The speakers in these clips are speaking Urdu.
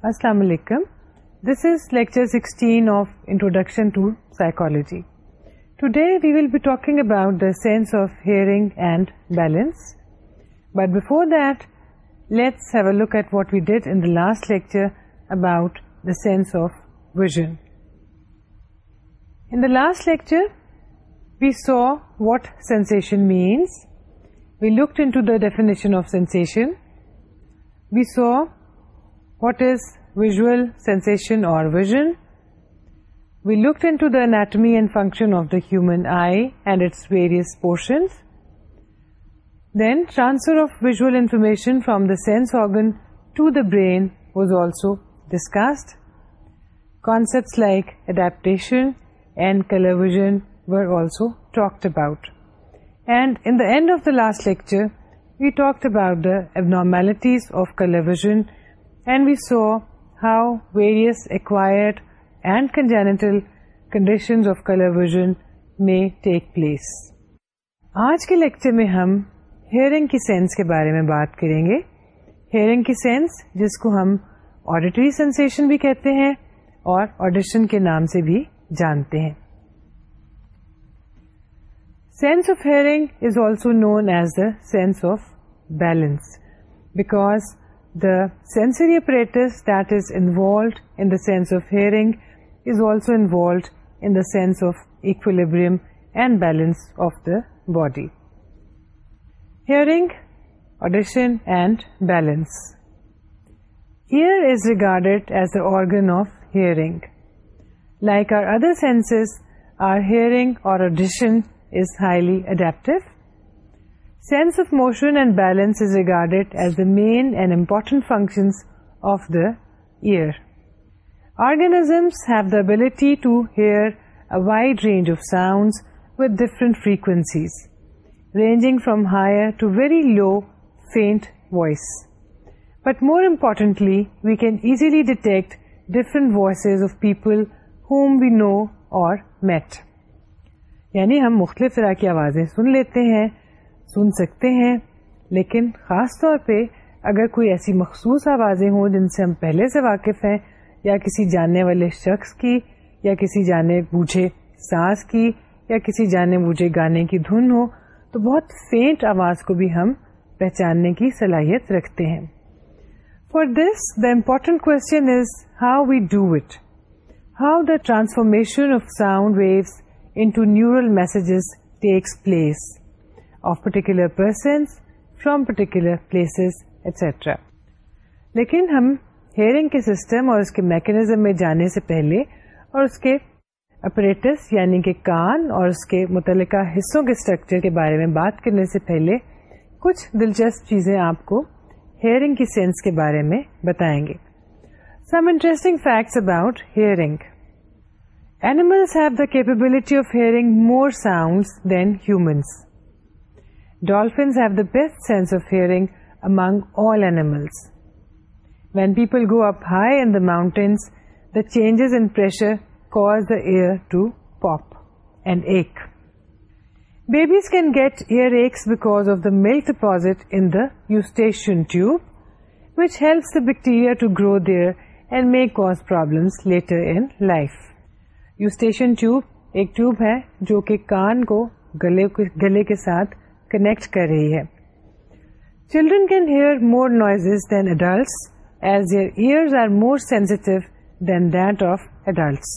السلام علیکم this is lecture of introduction to psychology today we will be talking about the sense of hearing and balance but before that let's have a look at what we did in the last lecture about the sense of vision in the last lecture We saw what sensation means. We looked into the definition of sensation. We saw what is visual sensation or vision. We looked into the anatomy and function of the human eye and its various portions. Then transfer of visual information from the sense organ to the brain was also discussed. Concepts like adaptation and color vision were also talked about. And in the end of the last lecture, we talked about the abnormalities of color vision and we saw how various acquired and congenital conditions of color vision may take place. آج کے لیکچر میں ہم ہیئرنگ کی سینس کے بارے میں بات کریں گے ہیئرنگ کی سینس جس کو ہم آڈیٹری سینسیشن بھی کہتے ہیں اور آڈیشن کے نام سے بھی جانتے ہیں Sense of hearing is also known as the sense of balance, because the sensory apparatus that is involved in the sense of hearing is also involved in the sense of equilibrium and balance of the body. Hearing, audition and balance. Ear is regarded as the organ of hearing. Like our other senses, our hearing or audition is highly adaptive. Sense of motion and balance is regarded as the main and important functions of the ear. Organisms have the ability to hear a wide range of sounds with different frequencies, ranging from higher to very low, faint voice. But more importantly, we can easily detect different voices of people whom we know or met. یعنی ہم مختلف طرح کی آوازیں سن لیتے ہیں سن سکتے ہیں لیکن خاص طور پہ اگر کوئی ایسی مخصوص آوازیں ہوں جن سے ہم پہلے سے واقف ہیں یا کسی جاننے والے شخص کی یا کسی جانے بوجھے سانس کی یا کسی جانے بوجھے گانے کی دھن ہو تو بہت فینٹ آواز کو بھی ہم پہچاننے کی صلاحیت رکھتے ہیں for this the important question is how we do it how the transformation of sound waves into neural messages takes place of particular persons from particular places etc. لیکن ہم ہیئرنگ کے سسٹم اور اس کے میکنیزم میں جانے سے پہلے اور اس کے اپریٹس یعنی کہ کان اور اس کے متعلقہ حصوں کے اسٹرکچر کے بارے میں بات کرنے سے پہلے کچھ دلچسپ چیزیں آپ کو ہیئرنگ کی سینس کے بارے میں بتائیں گے some interesting facts about hearing Animals have the capability of hearing more sounds than humans. Dolphins have the best sense of hearing among all animals. When people go up high in the mountains, the changes in pressure cause the ear to pop and ache. Babies can get earaches because of the milk deposit in the eustachian tube, which helps the bacteria to grow there and may cause problems later in life. Eustachian tube ایک ٹیوب ہے جو کہ کان کو گلے گلے کے ساتھ کنیکٹ کر رہی ہے children can hear more noise than adults as their that of adults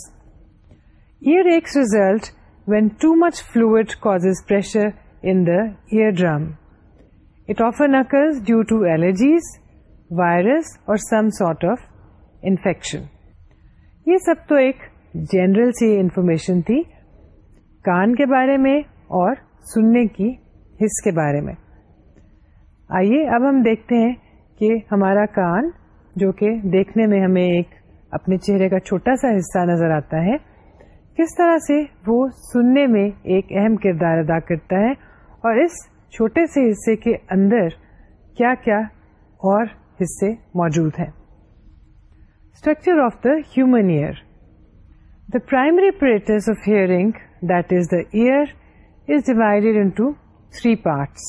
earaches result when too much fluid causes pressure in the eardrum it often occurs due to allergies virus اور سم سارٹ آف انفیکشن یہ سب تو ایک جنرل سی انفارمیشن تھی کان کے بارے میں اور سننے کی حص کے بارے میں آئیے اب ہم دیکھتے ہیں کہ ہمارا کان جو کہ دیکھنے میں ہمیں ایک اپنے چہرے کا چھوٹا سا حصہ نظر آتا ہے کس طرح سے وہ سننے میں ایک اہم کردار ادا کرتا ہے اور اس چھوٹے سے حصے کے اندر کیا کیا اور حصے موجود ہیں structure of the human ear The primary apparatus of hearing, that is the ear, is divided into three parts: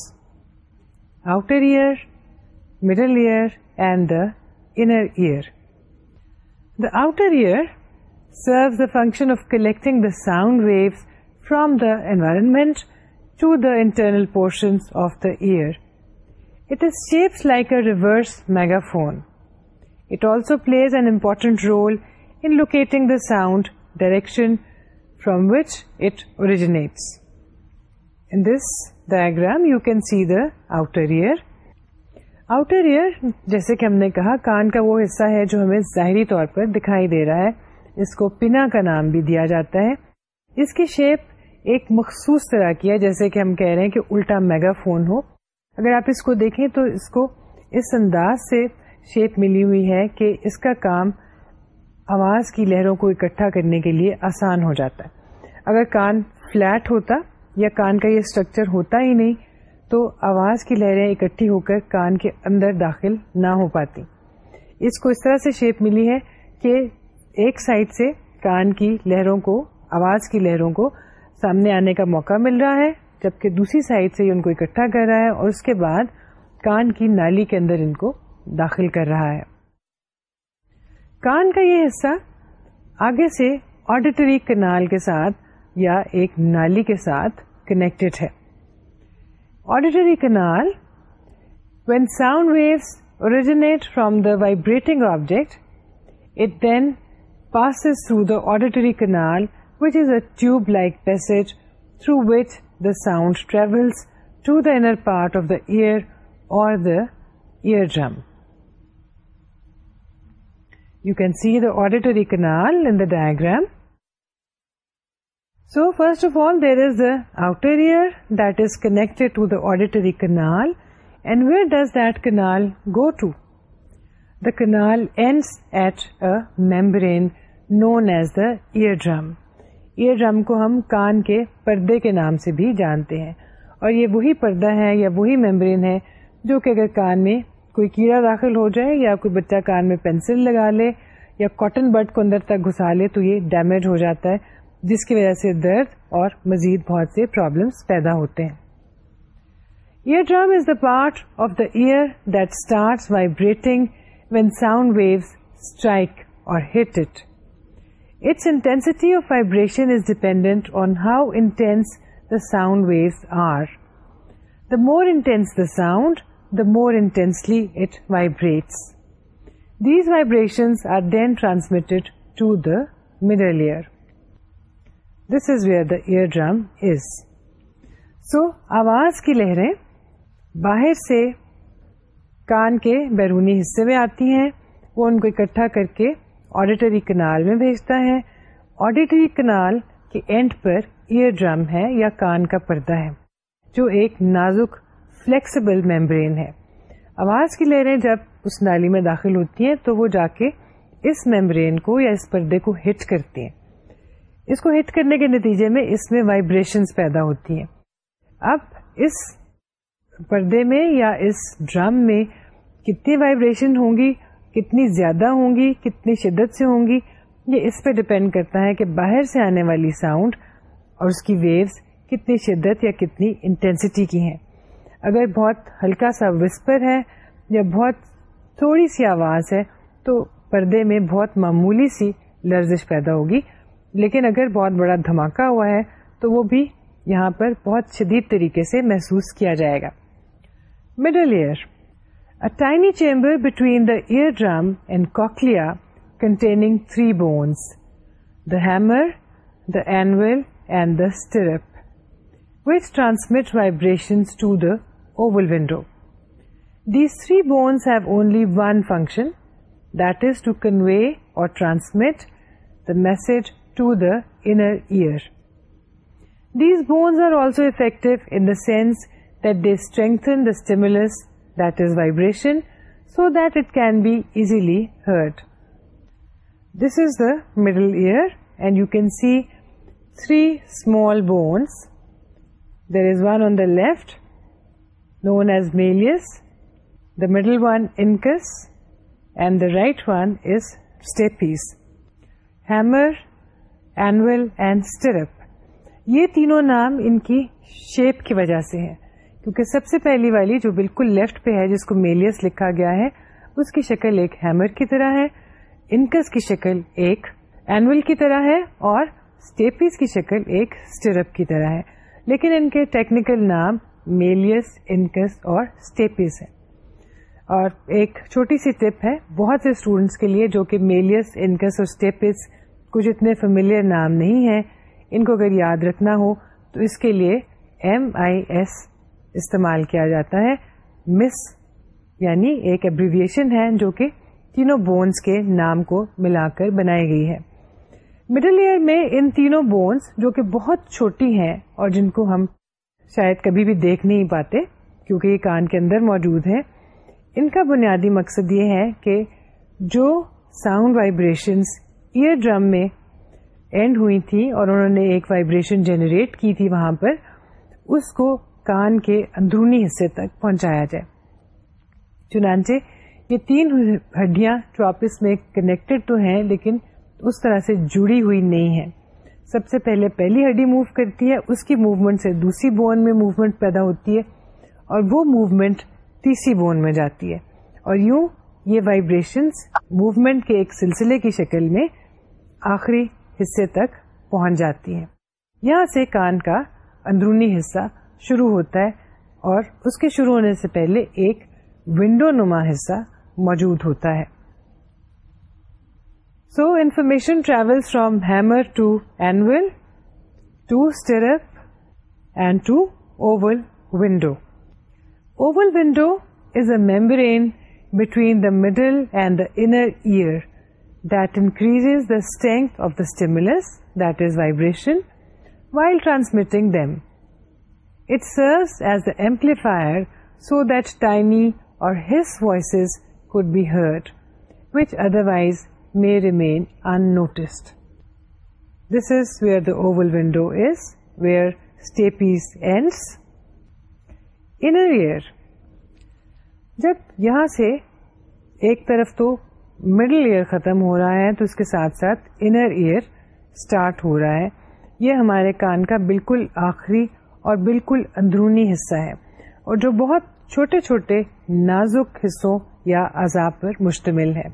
outer ear, middle ear, and the inner ear. The outer ear serves the function of collecting the sound waves from the environment to the internal portions of the ear. It is shaped like a reverse megaphone. It also plays an important role in locating the sound direction from which originates ear outer ear جیسے کہ ہم نے کہا کان کا وہ حصہ ہے جو ہمیں ظاہری طور پر دکھائی دے رہا ہے اس کو پنا کا نام بھی دیا جاتا ہے اس کی شیپ ایک مخصوص طرح کی ہے جیسے کہ ہم کہہ رہے ہیں کہ الٹا میگا فون ہو اگر آپ اس کو دیکھیں تو اس کو اس انداز سے شیپ ملی ہوئی ہے کہ اس کا کام آواز کی لہروں کو اکٹھا کرنے کے لیے آسان ہو جاتا ہے اگر کان فلیٹ ہوتا یا کان کا یہ اسٹرکچر ہوتا ہی نہیں تو آواز کی لہریں اکٹھی ہو کر کان کے اندر داخل نہ ہو پاتی اس کو اس طرح سے شیپ ملی ہے کہ ایک سائڈ سے کان کی لہروں کو آواز کی لہروں کو سامنے آنے کا موقع مل رہا ہے جبکہ دوسری سائڈ سے ان کو اکٹھا کر رہا ہے اور اس کے بعد کان کی نالی کے اندر ان کو داخل کر رہا ہے کان کا یہ حصہ آگے سے آڈیٹری کنال کے ساتھ یا ایک نالی کے ساتھ کنیکٹڈ ہے auditory canal when sound waves originate from the vibrating object it then passes through the auditory canal which is a tube like piece through which the sound travels to the inner part of the ear اور the eardrum you can see the auditory canal diagram first of all there is outer auditory canal and where does that canal go to the canal and at a membrane known as the eardrum eardrum کو ہم کان کے پردے کے نام سے بھی جانتے ہیں اور یہ وہی پردہ ہے یا وہی مینبرین ہے جو کہ اگر کان میں کوئی کیڑا داخل ہو جائے یا کوئی بچہ کان میں پینسل لگا لے یا کاٹن بٹ کو اندر تک گھسا لے تو یہ ڈیمیج ہو جاتا ہے جس کی وجہ سے درد اور مزید بہت سے پرابلمس پیدا ہوتے ہیں eardrum is the part of the ear that start vibrating when sound waves strike اور hit it its intensity of vibration is dependent on how intense the sound waves are the more intense the sound the the more intensely it vibrates. These vibrations are then transmitted to middle ear. This is is. So, آواز کی لہریں باہر سے کان کے بیرونی حصے میں آتی ہیں وہ ان کو اکٹھا کر کے آڈیٹری کنال میں بھیجتا ہے آڈیٹری کنال کے اینڈ پر ایئر ڈرم ہے یا کان کا پردہ ہے جو ایک نازک فلیکسیبل میمبرین ہے آواز کی لہریں جب اس نالی میں داخل ہوتی ہیں تو وہ جا کے اس میمبرین کو یا اس پردے کو ہٹ کرتی ہیں اس کو ہٹ کرنے کے نتیجے میں اس میں وائبریشن پیدا ہوتی ہیں اب اس پردے میں یا اس ڈرم میں کتنی وائبریشن ہوں گی کتنی زیادہ ہوں گی کتنی شدت سے ہوں گی یہ اس پہ ڈپینڈ کرتا ہے کہ باہر سے آنے والی ساؤنڈ اور اس کی ویوز کتنی شدت یا کتنی انٹینسٹی کی ہیں اگر بہت ہلکا سا وسپر ہے یا بہت تھوڑی سی آواز ہے تو پردے میں بہت معمولی سی لرزش پیدا ہوگی لیکن اگر بہت بڑا دھماکہ ہوا ہے تو وہ بھی یہاں پر بہت شدید طریقے سے محسوس کیا جائے گا middle ear tiny chamber between the eardrum and cochlea containing three bones the hammer the anvil and the stirrup which transmit vibration to the oval window. These three bones have only one function, that is to convey or transmit the message to the inner ear. These bones are also effective in the sense that they strengthen the stimulus, that is vibration, so that it can be easily heard. This is the middle ear, and you can see three small bones. There is one on the left known as malleus the middle one incus and the right one is stapes hammer anvil and stirrup یہ تینوں نام ان کی شیپ کی وجہ سے ہیں کیونکہ سب سے پہلی والی جو بالکل لیفٹ پہ ہے جس کو میلیس لکھا گیا ہے اس کی شکل ایک ہیمر کی طرح ہے انکس کی شکل ایک اینول کی طرح ہے اور اسٹیپیز کی شکل ایک اسٹرپ کی طرح ہے لیکن ان کے ٹیکنیکل نام میلیس انکس اور اسٹیپیز ہیں اور ایک چھوٹی سی ٹپ ہے بہت سے اسٹوڈینٹس کے لیے جو کہ میلیس انکس اور کچھ اتنے فیملیئر نام نہیں ہیں ان کو اگر یاد رکھنا ہو تو اس کے لیے ایم آئی ایس استعمال کیا جاتا ہے مس یعنی ایک ایبریویشن ہے جو کہ تینوں بونس کے نام کو ملا کر بنائی گئی ہے مڈل ایئر میں ان تینوں بونس جو کہ بہت چھوٹی ہیں اور جن کو ہم شاید کبھی بھی دیکھ نہیں پاتے کیونکہ یہ کان کے اندر موجود ہیں ان کا بنیادی مقصد یہ ہے کہ جو ساؤنڈ وائبریشنس ایئر ڈرم میں اینڈ ہوئی تھی اور انہوں نے ایک وائبریشن جنریٹ کی تھی وہاں پر اس کو کان کے اندرونی حصے تک پہنچایا جائے چنانچہ یہ تین ہڈیاں جو کنیکٹڈ تو ہیں لیکن اس طرح سے جڑی ہوئی نہیں ہیں سب سے پہلے پہلی ہڈی موو کرتی ہے اس کی موومنٹ سے دوسری بون میں موومنٹ پیدا ہوتی ہے اور وہ موومنٹ تیسری بون میں جاتی ہے اور یوں یہ وائبریشن موومنٹ کے ایک سلسلے کی شکل میں آخری حصے تک پہنچ جاتی ہے یہاں سے کان کا اندرونی حصہ شروع ہوتا ہے اور اس کے شروع ہونے سے پہلے ایک ونڈو نما حصہ موجود ہوتا ہے So information travels from hammer to anvil, to stirrup, and to oval window. Oval window is a membrane between the middle and the inner ear that increases the strength of the stimulus, that is vibration, while transmitting them. It serves as the amplifier so that tiny or hiss voices could be heard, which otherwise may remain unnoticed. This is where the oval window is, where stapes ends. Inner ear. جب یہاں سے ایک طرف تو مڈل ایئر ختم ہو رہا ہے تو اس کے ساتھ ساتھ انر ایئر اسٹارٹ ہو رہا ہے یہ ہمارے کان کا بالکل آخری اور بالکل اندرونی حصہ ہے اور جو بہت چھوٹے چھوٹے نازک حصوں یا عذاب پر مشتمل ہے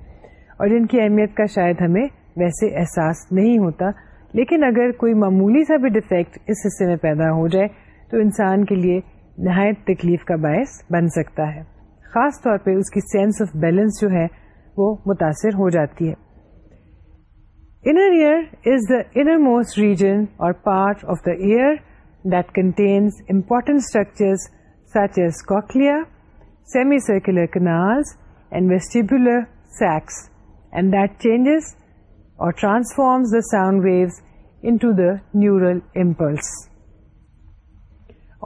اور ان کی اہمیت کا شاید ہمیں ویسے احساس نہیں ہوتا لیکن اگر کوئی معمولی سا بھی ڈیفیکٹ اس حصے میں پیدا ہو جائے تو انسان کے لیے نہایت تکلیف کا باعث بن سکتا ہے خاص طور پہ اس کی سینس آف بیلنس جو ہے وہ متاثر ہو جاتی ہے inner ear is the innermost region or part of the ear that contains important structures such as cochlea semi circular canals and vestibular sacs and that changes or transforms the sound waves into the neural impulse.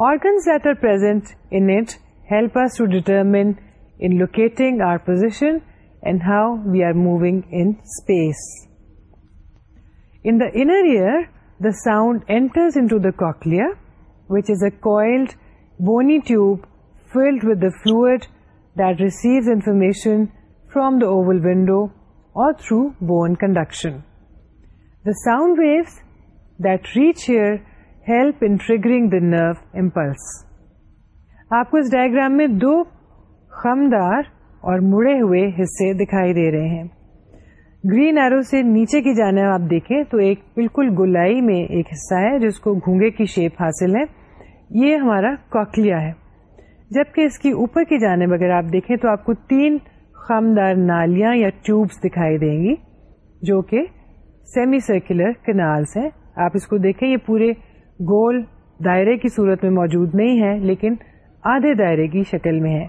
Organs that are present in it help us to determine in locating our position and how we are moving in space. In the inner ear, the sound enters into the cochlea, which is a coiled bony tube filled with the fluid that receives information from the oval window or through bone conduction. The sound waves that reach here help in triggering the nerve impulse. آپ کو اس ڈائگرام میں دو خمدار اور مڑے ہوئے حصے دکھائی دے رہے ہیں گرین ایرو سے نیچے کی جانب آپ دیکھیں تو ایک بالکل گلائی میں ایک حصہ ہے جس کو گھونگے کی شیپ حاصل ہے یہ ہمارا کوکلیا ہے جبکہ اس کی اوپر کی جانب اگر آپ دیکھیں تو آپ کو تین خم دار نالیاں یا ٹیوبس دکھائی دیں گی جو کہ سیمی سرکولر کنالس ہیں آپ اس کو دیکھیں یہ پورے گول دائرے کی صورت میں موجود نہیں ہے لیکن آدھے دائرے کی شکل میں ہے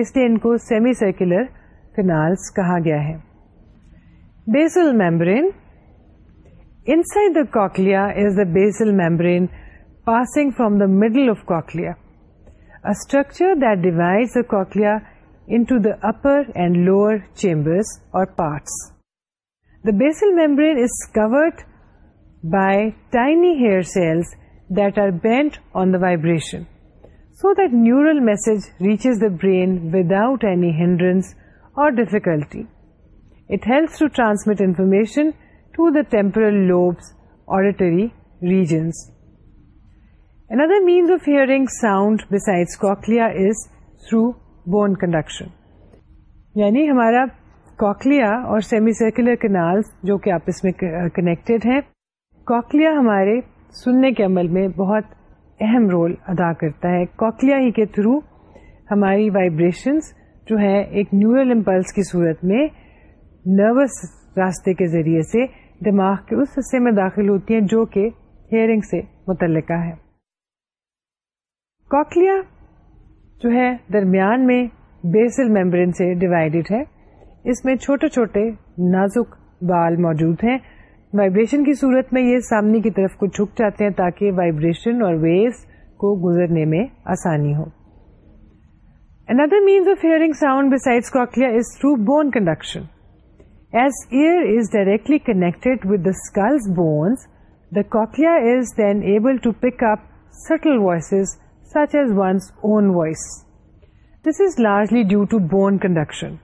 اس لیے ان کو سیمی سرکولر کہا گیا ہے basal membrane inside the cochlea is the basal membrane passing from the middle of cochlea structure that the cochlea into the upper and lower chambers or parts. The basal membrane is covered by tiny hair cells that are bent on the vibration, so that neural message reaches the brain without any hindrance or difficulty. It helps to transmit information to the temporal lobes, auditory regions. Another means of hearing sound besides cochlea is through bone conduction یعنی ہمارا کوکلیا اور سیمی سرکولر کنال جو کہ آپس میں کنیکٹڈ ہیں کوکلیا ہمارے سننے کے عمل میں بہت اہم رول ادا کرتا ہے کوکلیا ہی کے تھرو ہماری وائبریشنس جو ہے ایک نیورل امپلس کی صورت میں نروس راستے کے ذریعے سے دماغ کے اس حصے میں داخل ہوتی ہیں جو کہ ہیئرنگ سے متعلقہ ہے کوکلیا جو ہے درمیان میں بیسل میمبرین سے ڈیوائڈیڈ ہے اس میں چھوٹے چھوٹے نازک بال موجود ہیں وائبریشن کی صورت میں یہ سامنے کی طرف کو جھک جاتے ہیں تاکہ وائبریشن اور ویوس کو گزرنے میں آسانی ہو اندر means of hearing sound beside cochlea is through bone conduction as ear is directly connected with the skull's bones the cochlea is then able to pick up subtle voices such as one's own voice. This is largely due to bone conduction.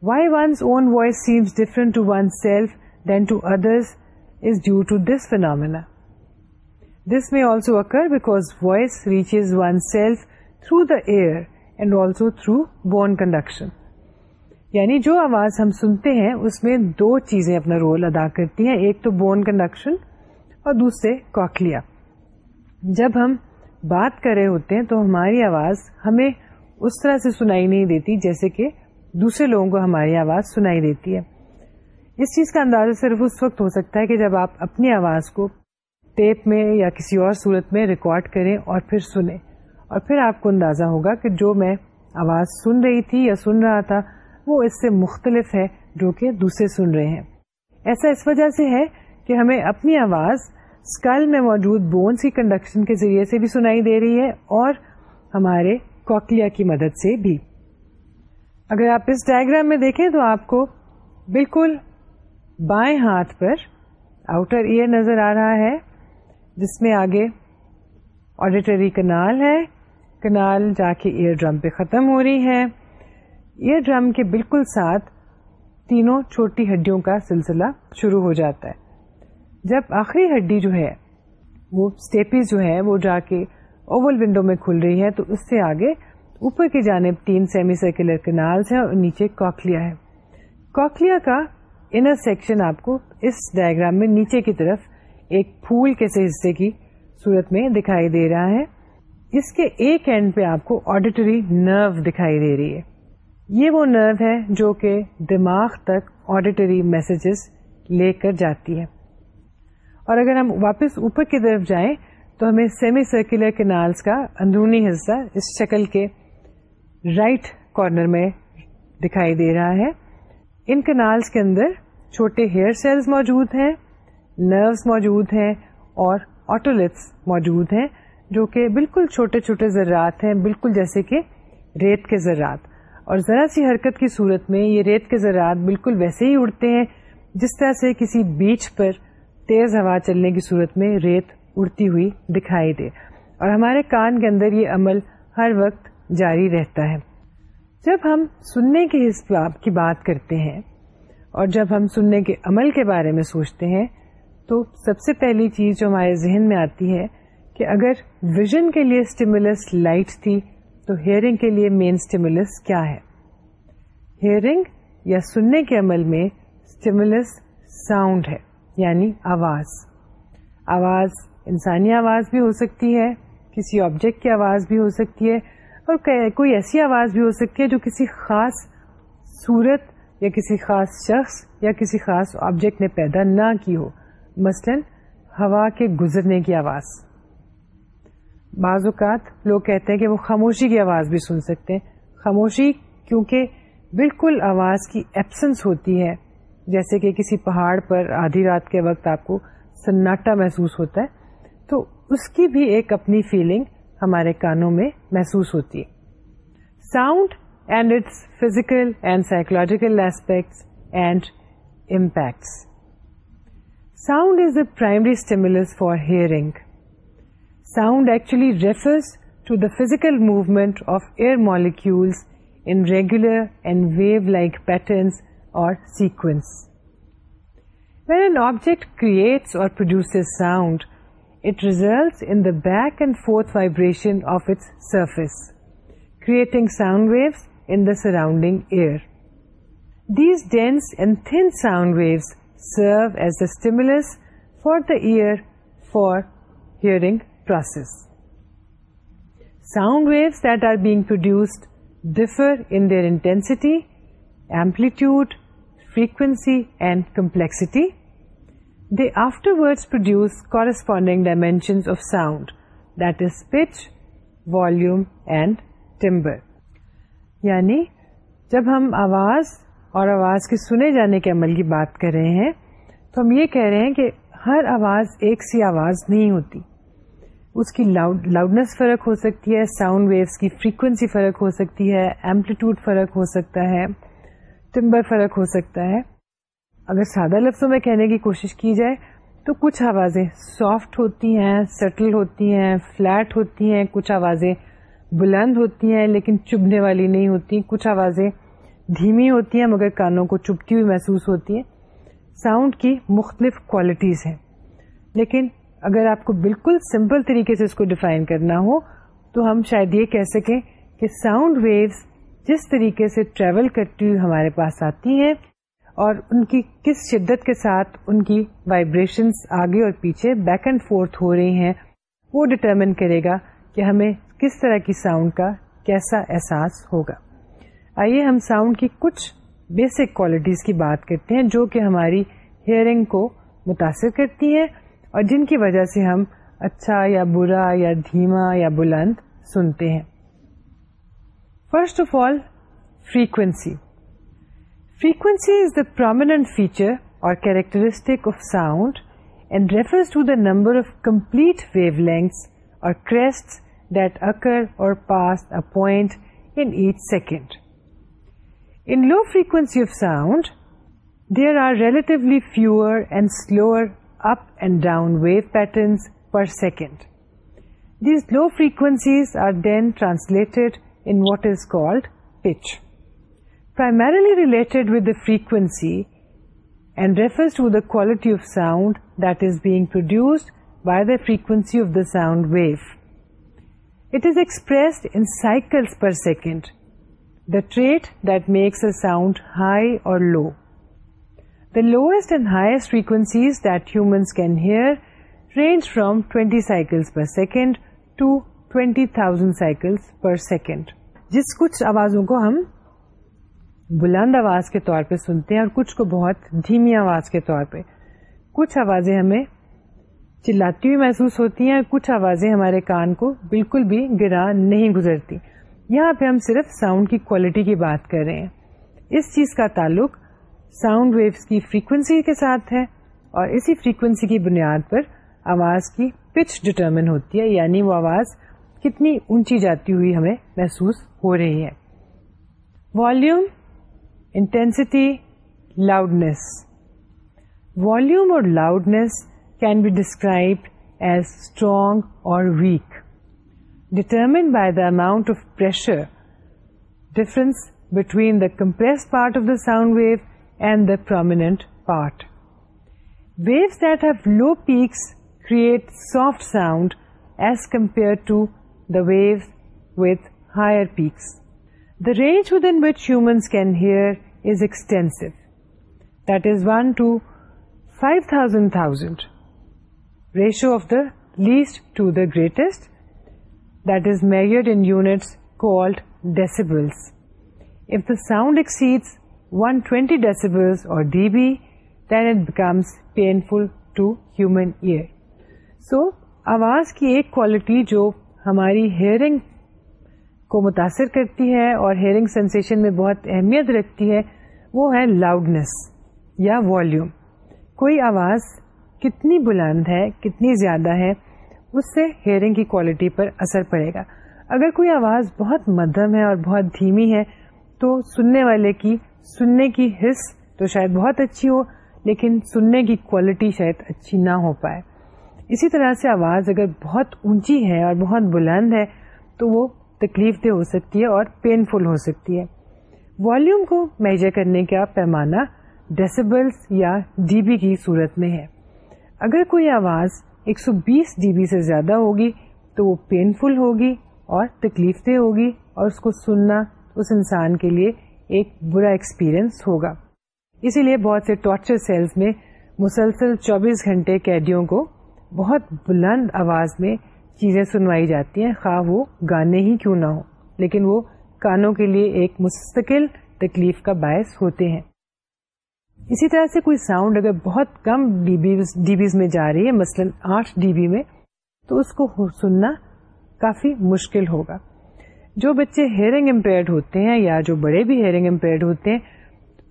Why one's own voice seems different to oneself than to others is due to this phenomena. This may also occur because voice reaches oneself through the air and also through bone conduction. یعنی جو آواز ہم سنتے ہیں اس میں دو چیزیں اپنا رول ادا کرتی ہیں ایک تو بون کنڈکشن اور دوسرے کوکلیا جب ہم بات کر رہے ہوتے ہیں تو ہماری آواز ہمیں اس طرح سے سنائی نہیں دیتی جیسے کہ دوسرے لوگوں کو ہماری آواز سنائی دیتی ہے اس چیز کا اندازہ صرف اس وقت ہو سکتا ہے کہ جب آپ اپنی آواز کو ٹیپ میں یا کسی اور صورت میں ریکارڈ کریں اور پھر سنیں اور پھر آپ کو اندازہ ہوگا کہ جو میں آواز سن رہی تھی یا سن رہا تھا وہ اس سے مختلف ہے جو کہ دوسرے سن رہے ہیں ایسا اس وجہ سے ہے کہ ہمیں اپنی آواز اسکل میں موجود بونس کی کنڈکشن کے ذریعے سے بھی سنائی دے رہی ہے اور ہمارے کوکلیا کی مدد سے بھی اگر آپ اس ڈائگرام میں دیکھیں تو آپ کو بالکل بائیں ہاتھ پر آؤٹر ایئر نظر آ رہا ہے جس میں آگے آڈیٹری کنال ہے کنال جا کے ایئر ڈرم پہ ختم ہو رہی ہے ایئر ڈرم کے بالکل ساتھ تینوں چھوٹی ہڈیوں کا سلسلہ شروع ہو جاتا ہے جب آخری ہڈی جو ہے وہ اسٹیپیز جو ہے وہ جا کے اوول ونڈو میں کھل رہی ہے تو اس سے آگے اوپر کی جانب تین سیمی سرکولر کنال ہے اور نیچے کوکلیا ہے کوکلیا کا انر سیکشن آپ کو اس ڈائگرام میں نیچے کی طرف ایک پھول کیسے حصے کی صورت میں دکھائی دے رہا ہے اس کے ایک اینڈ پہ آپ کو آڈیٹری نرو دکھائی دے رہی ہے یہ وہ نرو ہے جو کہ دماغ تک آڈیٹری میسجز لے کر جاتی ہے اور اگر ہم واپس اوپر کی طرف جائیں تو ہمیں سیمی سرکولر کینالس کا اندرونی حصہ اس شکل کے رائٹ کارنر میں دکھائی دے رہا ہے ان کینالس کے اندر چھوٹے ہیئر سیلز موجود ہیں نروس موجود ہیں اور آٹولٹس موجود ہیں جو کہ بالکل چھوٹے چھوٹے ذرات ہیں بالکل جیسے کہ ریت کے ذرات اور ذرا سی حرکت کی صورت میں یہ ریت کے ذرات بالکل ویسے ہی اڑتے ہیں جس طرح سے کسی بیچ پر تیز ہوا چلنے کی صورت میں ریت اڑتی ہوئی دکھائی دے اور ہمارے کان کے اندر یہ عمل ہر وقت جاری رہتا ہے جب ہم سننے کے حساب کی بات کرتے ہیں اور جب ہم سننے کے عمل کے بارے میں سوچتے ہیں تو سب سے پہلی چیز جو ہمارے ذہن میں آتی ہے کہ اگر ویژن کے لیے اسٹیمولس لائٹ تھی تو ہیئرنگ کے لیے مین اسٹیمولس کیا ہے ہیئرنگ یا سننے کے عمل میں اسٹیمولس ساؤنڈ ہے یعنی آواز آواز انسانی آواز بھی ہو سکتی ہے کسی آبجیکٹ کی آواز بھی ہو سکتی ہے اور کوئی ایسی آواز بھی ہو سکتی ہے جو کسی خاص صورت یا کسی خاص شخص یا کسی خاص آبجیکٹ نے پیدا نہ کی ہو مثلا ہوا کے گزرنے کی آواز بعض اوقات لوگ کہتے ہیں کہ وہ خاموشی کی آواز بھی سن سکتے ہیں خاموشی کیونکہ بالکل آواز کی ایبسنس ہوتی ہے جیسے کہ کسی پہاڑ پر آدھی رات کے وقت آپ کو سناٹا محسوس ہوتا ہے تو اس کی بھی ایک اپنی فیلنگ ہمارے کانوں میں محسوس ہوتی ہے sound and its physical and psychological aspects and impacts sound is the primary stimulus for hearing sound actually refers to the physical movement of air molecules in regular and wave like patterns or sequence. When an object creates or produces sound, it results in the back and forth vibration of its surface, creating sound waves in the surrounding air. These dense and thin sound waves serve as the stimulus for the ear for hearing process. Sound waves that are being produced differ in their intensity, amplitude, frequency and complexity the after words produce corresponding dimension of sound that is pitch vol and timbre یعنی جب ہم آواز اور آواز کے سنے جانے کے عمل کی بات کر رہے ہیں تو ہم یہ کہہ رہے ہیں کہ ہر آواز ایک سی آواز نہیں ہوتی اس کی لاؤڈنیس فرق ہو سکتی ہے ساؤنڈ ویوس کی فریکوینسی فرق ہو سکتی ہے ایمپلیٹیوڈ فرق ہو سکتا ہے پر فرق ہو سکتا ہے اگر سادہ لفظوں میں کہنے کی کوشش کی جائے تو کچھ آوازیں سافٹ ہوتی ہیں سٹل ہوتی ہیں فلیٹ ہوتی ہیں کچھ آوازیں بلند ہوتی ہیں لیکن چبھنے والی نہیں ہوتی کچھ آوازیں دھیمی ہوتی ہیں مگر کانوں کو چبھتی ہوئی محسوس ہوتی ہیں ساؤنڈ کی مختلف کوالٹیز ہیں لیکن اگر آپ کو بالکل سمپل طریقے سے اس کو ڈیفائن کرنا ہو تو ہم شاید یہ کہہ سکیں کہ ساؤنڈ ویوز جس طریقے سے ٹریول کرتی ہوئی ہمارے پاس آتی ہیں اور ان کی کس شدت کے ساتھ ان کی وائبریشن آگے اور پیچھے بیک اینڈ فورتھ ہو رہی ہیں وہ ڈٹرمن کرے گا کہ ہمیں کس طرح کی ساؤنڈ کا کیسا احساس ہوگا آئیے ہم ساؤنڈ کی کچھ بیسک کوالٹیز کی بات کرتے ہیں جو کہ ہماری ہیئرنگ کو متاثر کرتی ہیں اور جن کی وجہ سے ہم اچھا یا برا یا دھیما یا بلند سنتے ہیں First of all, frequency. Frequency is the prominent feature or characteristic of sound and refers to the number of complete wavelengths or crests that occur or pass a point in each second. In low frequency of sound, there are relatively fewer and slower up and down wave patterns per second. These low frequencies are then translated in what is called pitch, primarily related with the frequency and refers to the quality of sound that is being produced by the frequency of the sound wave. It is expressed in cycles per second, the trait that makes a sound high or low. The lowest and highest frequencies that humans can hear range from 20 cycles per second to second جس کچھ آوازوں کو ہم بلند آواز کے طور پہ سنتے ہیں اور کچھ کو بہت دھیمی آواز کے طور پہ کچھ آوازیں ہمیں چلاتی ہوئی محسوس ہوتی ہیں کچھ آوازیں ہمارے کان کو بالکل بھی گرا نہیں گزرتی یہاں پہ ہم صرف ساؤنڈ کی کوالٹی کی بات کر رہے ہیں اس چیز کا تعلق ساؤنڈ ویوز کی فریکوینسی کے ساتھ ہے اور اسی فریکوینسی کی بنیاد پر آواز کی پچ ڈٹرمن ہوتی ہے یعنی وہ آواز کتنی اونچی جاتی ہوئی ہمیں محسوس ہو رہی ہے volume intensity loudness volume or loudness can be describe as strong or weak determined by the amount of pressure difference between the compress part of the sound wave and the prominent part waves that have low peaks create soft sound as compare to waves with higher peaks the range within humans can hear is extensive that is one to five thousand thousand ratio of the least to the greatest that is measured in units called decibels if the sound exceed one twenty decibel or D B then it becomes painful to human ear so آواز کی ایک کوالٹی جو ہماری ہیئرنگ کو متاثر کرتی ہے اور ہیئرنگ سینسیشن میں بہت اہمیت رکھتی ہے وہ ہے لاؤڈنیس یا والیوم کوئی آواز کتنی بلند ہے کتنی زیادہ ہے اس سے ہیئرنگ کی کوالٹی پر اثر پڑے گا اگر کوئی آواز بہت مدھم ہے اور بہت دھیمی ہے تو سننے والے کی سننے کی حص تو شاید بہت اچھی ہو لیکن سننے کی کوالٹی شاید اچھی نہ ہو پائے اسی طرح سے آواز اگر بہت اونچی ہے اور بہت بلند ہے تو وہ تکلیف دہ ہو سکتی ہے اور پین فل ہو سکتی ہے والیوم کو میجر کرنے کا پیمانہ ڈیسیبلس یا ڈی بی کی صورت میں ہے اگر کوئی آواز 120 سو بیس ڈی بی سے زیادہ ہوگی تو وہ پین فل ہوگی اور تکلیف دہ ہوگی اور اس کو سننا اس انسان کے لیے ایک برا ایکسپیرئنس ہوگا اسی لیے بہت سے ٹارچر سیلز میں مسلسل چوبیس گھنٹے قیدیوں کو بہت بلند آواز میں چیزیں سنوائی جاتی ہیں خواہ وہ گانے ہی کیوں نہ ہو لیکن وہ کانوں کے لیے ایک مستقل تکلیف کا باعث ہوتے ہیں اسی طرح سے کوئی ساؤنڈ اگر بہت کم ڈی بیز میں جا رہی ہے مثلا آٹھ ڈی بی میں تو اس کو سننا کافی مشکل ہوگا جو بچے ہیئرنگ امپیئرڈ ہوتے ہیں یا جو بڑے بھی ہیئرنگ امپیئرڈ ہوتے ہیں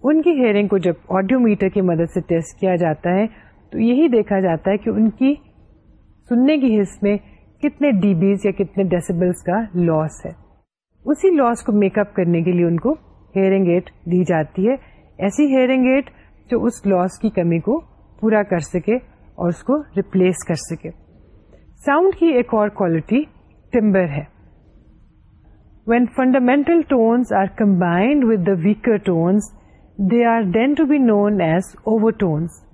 ان کی ہیئرنگ کو جب آڈیو میٹر کی مدد سے ٹیسٹ کیا جاتا ہے تو یہی دیکھا جاتا ہے کہ ان کی سننے کی حص میں کتنے ڈی بیز یا کتنے ڈیسیبلس کا لاس ہے اسی لاس کو میک اپ کرنے کے لیے ان کو ہیئرنگ ایٹ دی جاتی ہے ایسی ہیئرنگ جو اس لاس کی کمی کو پورا کر سکے اور اس کو ریپلیس کر سکے ساؤنڈ کی ایک اور کوالٹی ٹمبر ہے when fundamental tones are combined with the weaker tones they are then to be known as overtones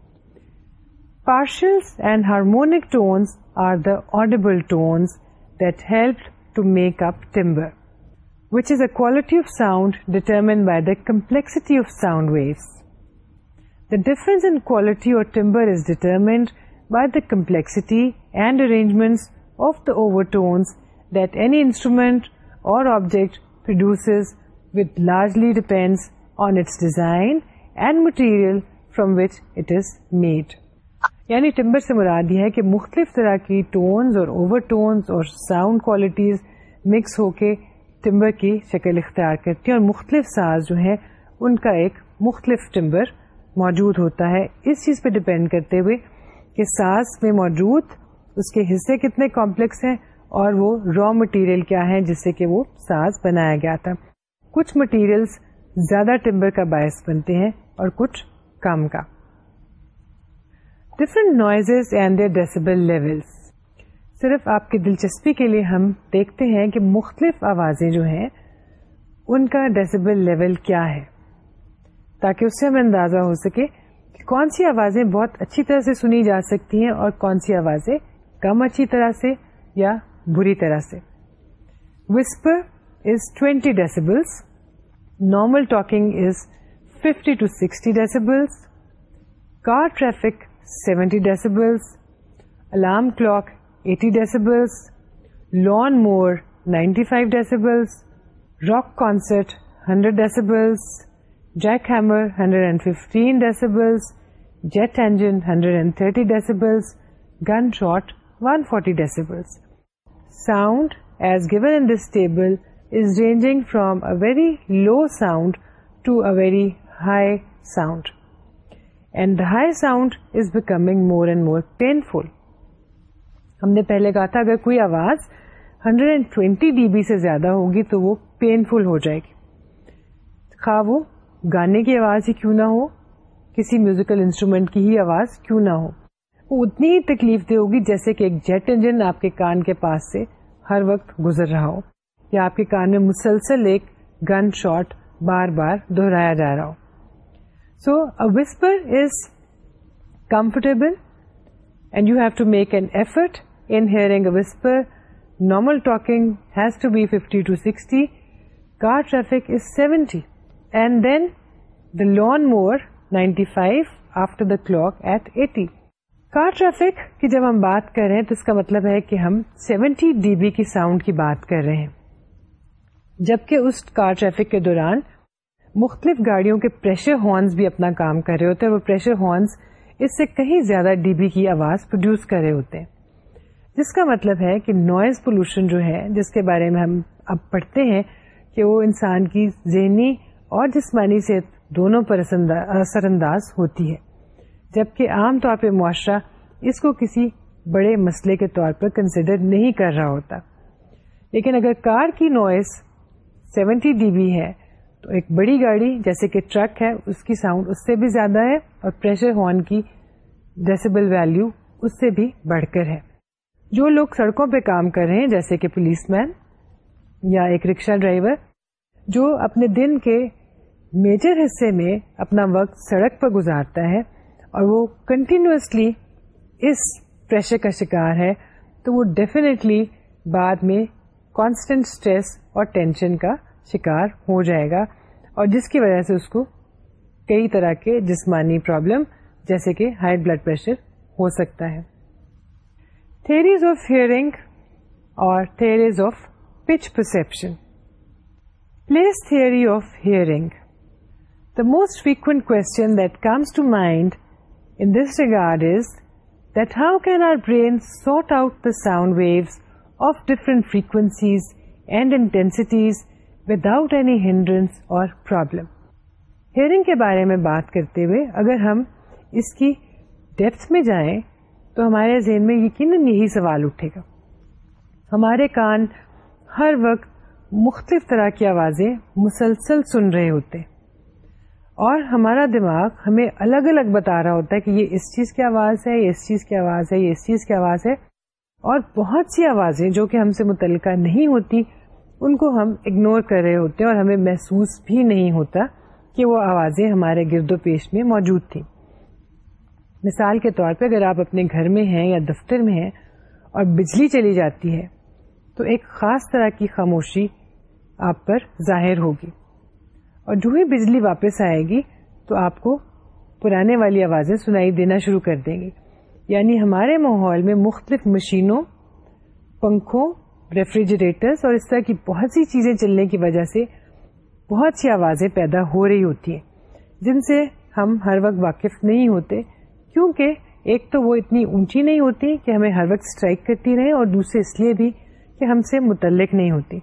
Partials and harmonic tones are the audible tones that helped to make up timbre, which is a quality of sound determined by the complexity of sound waves. The difference in quality or timbre is determined by the complexity and arrangements of the overtones that any instrument or object produces, which largely depends on its design and material from which it is made. یعنی ٹمبر سے مراد یہ ہے کہ مختلف طرح کی ٹونز اور اوور ٹونز اور ساؤنڈ کوالٹیز مکس ہو کے ٹمبر کی شکل اختیار کرتی ہیں اور مختلف ساز جو ہیں ان کا ایک مختلف ٹمبر موجود ہوتا ہے اس چیز پہ ڈپینڈ کرتے ہوئے کہ ساز میں موجود اس کے حصے کتنے کمپلیکس ہیں اور وہ را مٹیریل کیا ہے جس سے کہ وہ ساز بنایا گیا تھا کچھ مٹیریلس زیادہ ٹمبر کا باعث بنتے ہیں اور کچھ کم کا different noise and their decibel levels صرف آپ کی دلچسپی کے لیے ہم دیکھتے ہیں کہ مختلف آوازیں جو ہیں ان کا ڈیسیبل لیول کیا ہے تاکہ اس سے ہمیں اندازہ ہو سکے کہ کون سی آوازیں بہت اچھی طرح سے سنی جا سکتی ہیں اور کون سی آوازیں کم اچھی طرح سے یا بری طرح سے whisper is twenty decibels normal talking is fifty to sixty decibels car traffic 70 decibels, alarm clock 80 decibels, lawn mower 95 decibels, rock concert 100 decibels, jackhammer 115 decibels, jet engine 130 decibels, gunshot 140 decibels. Sound, as given in this table, is ranging from a very low sound to a very high sound. And high sound is becoming more and more more painful. ہم نے پہلے کہا تھا اگر کوئی آواز 120 ٹوینٹی ڈی بی سے زیادہ ہوگی تو وہ پین فل ہو جائے گی خواہ وہ گانے کی آواز ہی کیوں نہ ہو کسی میوزیکل انسٹرومینٹ کی ہی آواز کیوں نہ ہو وہ اتنی ہی تکلیف دہ ہوگی جیسے کہ ایک جیٹ انجن آپ کے کان کے پاس سے ہر وقت گزر رہا ہو یا آپ کے کان میں مسلسل ایک گن شاٹ بار بار دہرایا جا رہا ہو so uh was comfortable and you have to make an effort انگ a normal talking has to be fifty to sixty car traffic is seventy and then the lawn mower ninety five after the clock at eighty car traffic کی جب ہم بات کر رہے ہیں تو اس کا مطلب ہے کہ ہم سیونٹی ڈی بی کی ساؤنڈ کی بات کر رہے ہیں جبکہ اس کار ٹریفک کے دوران مختلف گاڑیوں کے پریشر ہارنس بھی اپنا کام کر رہے ہوتے ہیں وہ پریشر ہارنس اس سے کہیں زیادہ ڈی بی کی آواز پروڈیوس کر رہے ہوتے ہیں جس کا مطلب ہے کہ نوائز پولوشن جو ہے جس کے بارے میں ہم اب پڑھتے ہیں کہ وہ انسان کی ذہنی اور جسمانی صحت دونوں پر اثر انداز ہوتی ہے جبکہ عام طور پہ معاشرہ اس کو کسی بڑے مسئلے کے طور پر کنسیڈر نہیں کر رہا ہوتا لیکن اگر کار کی نوائز 70 ڈی بی ہے تو ایک بڑی گاڑی جیسے کہ ٹرک ہے اس کی ساؤنڈ اس سے بھی زیادہ ہے اور پریشر ہارن کی ڈیسیبل ویلو اس سے بھی بڑھ کر ہے جو لوگ سڑکوں پہ کام کر رہے ہیں جیسے کہ پولیس مین یا ایک رکشا ڈرائیور جو اپنے دن کے میجر حصے میں اپنا وقت سڑک پر گزارتا ہے اور وہ کنٹینیوسلی اس پریشر کا شکار ہے تو وہ ڈیفینیٹلی بعد میں کانسٹینٹ اسٹریس اور ٹینشن کا شکار ہو جائے گا اور جس کی وجہ سے اس کو کئی طرح کے جسمانی پرابلم جیسے کہ ہائی بلڈ پریشر ہو سکتا ہے تھیریز آف ہیئرنگ اور theories of pitch perception place theory of hearing the most frequent question that comes to mind in this regard is that how can our brain sort out the sound waves of different frequencies and intensities any any or or problem کے بارے میں بات کرتے ہوئے اگر ہم اس کی ڈیپتھ میں جائیں تو ہمارے ذہن میں یقیناً یہی سوال اٹھے گا ہمارے کان ہر وقت مختلف طرح کی آوازیں مسلسل سن رہے ہوتے اور ہمارا دماغ ہمیں الگ الگ بتا رہا ہوتا ہے کہ یہ اس چیز کی آواز ہے یہ اس چیز کی آواز ہے یہ اس چیز کی آواز ہے اور بہت سی آوازیں جو کہ ہم سے متعلقہ نہیں ہوتی ان کو ہم اگنور کر رہے ہوتے ہیں اور ہمیں محسوس بھی نہیں ہوتا کہ وہ آوازیں ہمارے گرد و پیش میں موجود تھیں مثال کے طور پہ اگر آپ اپنے گھر میں ہیں یا دفتر میں ہیں اور بجلی چلی جاتی ہے تو ایک خاص طرح کی خاموشی آپ پر ظاہر ہوگی اور جو ہی بجلی واپس آئے گی تو آپ کو پرانے والی آوازیں سنائی دینا شروع کر دیں گی یعنی ہمارے ماحول میں مختلف مشینوں پنکھوں ریفریجریٹرس اور اس طرح کی بہت سی چیزیں چلنے کی وجہ سے بہت سی آوازیں پیدا ہو رہی ہوتی ہیں جن سے ہم ہر وقت واقف نہیں ہوتے کیونکہ ایک تو وہ اتنی اونچی نہیں ہوتی کہ ہمیں ہر وقت اسٹرائک کرتی رہے اور دوسرے اس لیے بھی کہ ہم سے متعلق نہیں ہوتی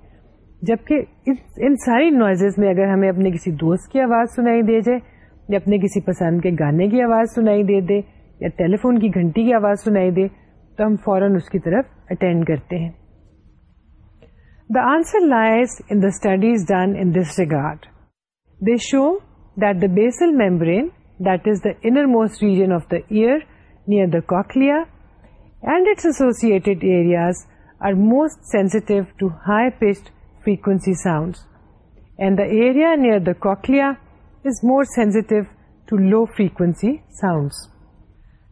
جبکہ ان ساری نوائز میں اگر ہمیں اپنے کسی دوست کی آواز سنائی دے جائے یا اپنے کسی پسند کے گانے کی آواز سنائی دے دے یا ٹیلی فون کی گھنٹی کی آواز سنائی دے تو ہم فوراً اس کی طرف اٹینڈ کرتے ہیں The answer lies in the studies done in this regard. They show that the basal membrane, that is the innermost region of the ear near the cochlea, and its associated areas are most sensitive to high-pitched frequency sounds, and the area near the cochlea is more sensitive to low-frequency sounds.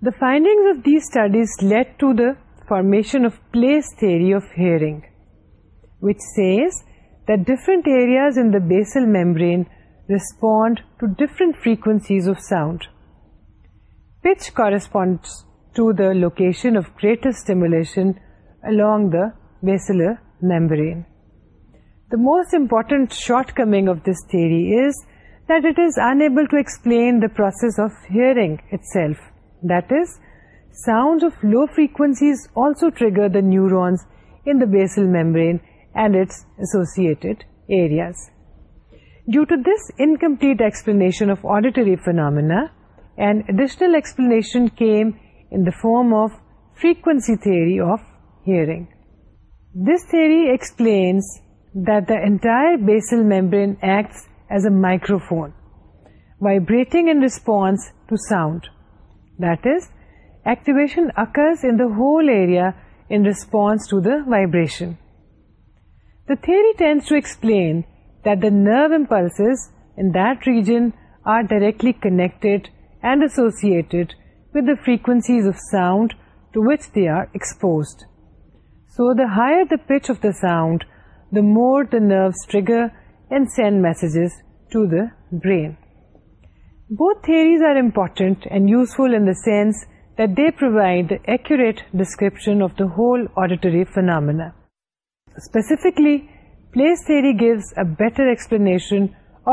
The findings of these studies led to the formation of place theory of hearing which says that different areas in the basal membrane respond to different frequencies of sound. Pitch corresponds to the location of greatest stimulation along the basilar membrane. The most important shortcoming of this theory is that it is unable to explain the process of hearing itself. That is, sounds of low frequencies also trigger the neurons in the basal membrane and its associated areas. Due to this incomplete explanation of auditory phenomena, an additional explanation came in the form of frequency theory of hearing. This theory explains that the entire basal membrane acts as a microphone, vibrating in response to sound. That is, activation occurs in the whole area in response to the vibration. The theory tends to explain that the nerve impulses in that region are directly connected and associated with the frequencies of sound to which they are exposed. So the higher the pitch of the sound, the more the nerves trigger and send messages to the brain. Both theories are important and useful in the sense that they provide the accurate description of the whole auditory phenomena. Specifically place of processing a better frequency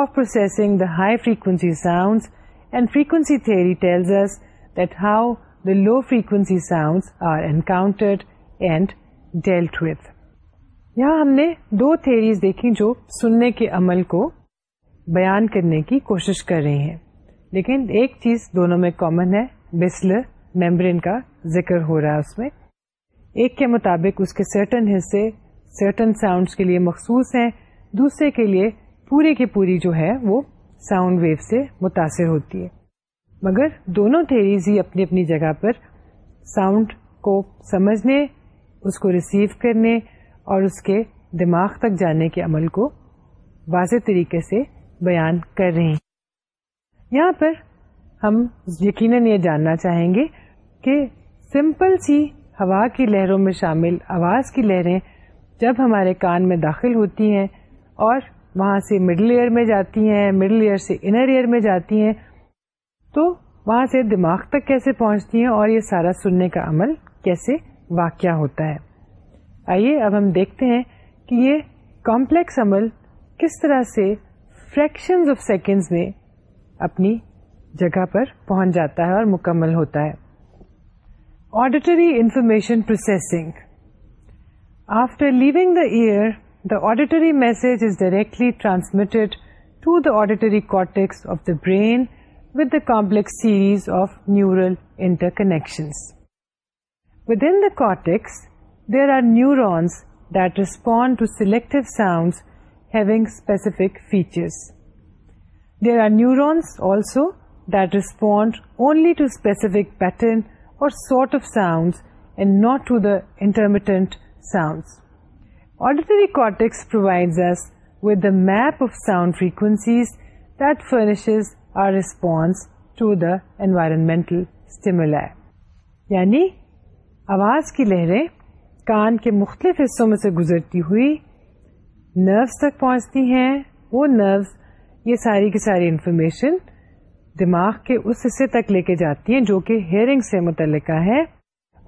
of processing the high frequency sounds and how the how the low are encountered and dealt with یہاں ہم نے دو تھیریز دیکھی جو سننے کے عمل کو بیان کرنے کی کوشش کر رہی ہیں لیکن ایک چیز دونوں میں کامن ہے بسلر میمبرین کا ذکر ہو رہا ہے اس میں ایک کے مطابق اس کے سرٹن حصے سرٹن ساؤنڈس کے لیے مخصوص ہیں دوسرے کے لیے پورے کی پوری جو ہے وہ ساؤنڈ ویو سے متاثر ہوتی ہے مگر دونوں تھیریز ہی اپنی اپنی جگہ پر ساؤنڈ کو سمجھنے اس کو ریسیو کرنے اور اس کے دماغ تک جانے کے عمل کو واضح طریقے سے بیان کر رہے ہیں یہاں پر ہم یقیناً یہ جاننا چاہیں گے کہ سمپل سی ہوا کی لہروں میں شامل آواز کی لہریں جب ہمارے کان میں داخل ہوتی ہیں اور وہاں سے مڈل ایئر میں جاتی ہیں مڈل ایئر سے انر ایئر میں جاتی ہیں تو وہاں سے دماغ تک کیسے پہنچتی ہیں اور یہ سارا سننے کا عمل کیسے واقع ہوتا ہے آئیے اب ہم دیکھتے ہیں کہ یہ کمپلیکس عمل کس طرح سے فریکشن آف سیکنڈ میں اپنی جگہ پر پہنچ جاتا ہے اور مکمل ہوتا ہے auditory information processing After leaving the ear, the auditory message is directly transmitted to the auditory cortex of the brain with the complex series of neural interconnections. Within the cortex, there are neurons that respond to selective sounds having specific features. There are neurons also that respond only to specific pattern or sort of sounds and not to the intermittent sounds. Auditory cortex provides us with the map of sound frequencies that furnishes our response to the environmental stimuli. یعنی آواز کی لہریں کان کے مختلف حصوں میں سے گزرتی ہوئی نروس تک پہنچتی ہیں وہ نروس یہ ساری کی ساری انفارمیشن دماغ کے اس حصے تک لے کے جاتی ہیں جو کہ ہیئرنگ سے متعلقہ ہے